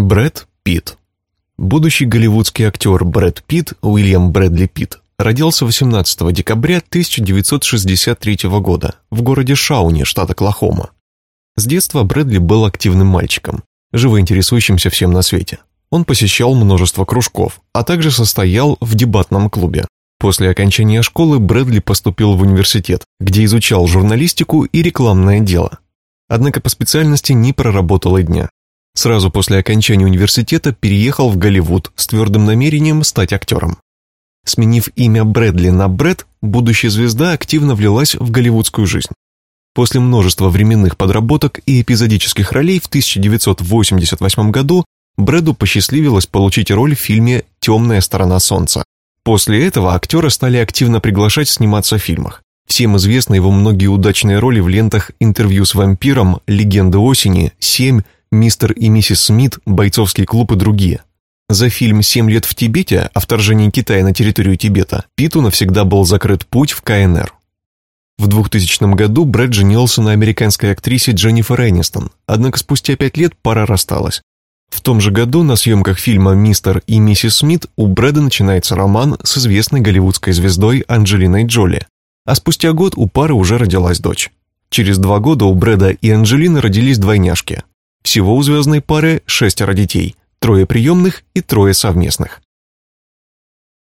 Брэд Питт. Будущий голливудский актер Брэд Питт, Уильям Брэдли Питт, родился 18 декабря 1963 года в городе Шауни, штат Оклахома. С детства Брэдли был активным мальчиком, живо интересующимся всем на свете. Он посещал множество кружков, а также состоял в дебатном клубе. После окончания школы Брэдли поступил в университет, где изучал журналистику и рекламное дело. Однако по специальности не проработал и дня. Сразу после окончания университета переехал в Голливуд с твердым намерением стать актером. Сменив имя Брэдли на Брэд, будущая звезда активно влилась в голливудскую жизнь. После множества временных подработок и эпизодических ролей в 1988 году Брэду посчастливилось получить роль в фильме «Темная сторона солнца». После этого актера стали активно приглашать сниматься в фильмах. Всем известны его многие удачные роли в лентах «Интервью с вампиром», «Легенды осени», «Семь», «Мистер и миссис Смит», «Бойцовский клуб» и другие. За фильм «Семь лет в Тибете» о вторжении Китая на территорию Тибета Питу навсегда был закрыт путь в КНР. В 2000 году Брэд женился на американской актрисе Дженнифер Энистон, однако спустя пять лет пара рассталась. В том же году на съемках фильма «Мистер и миссис Смит» у Брэда начинается роман с известной голливудской звездой Анджелиной Джоли, а спустя год у пары уже родилась дочь. Через два года у Брэда и Анджелины родились двойняшки. Всего у звездной пары шестеро детей, трое приемных и трое совместных.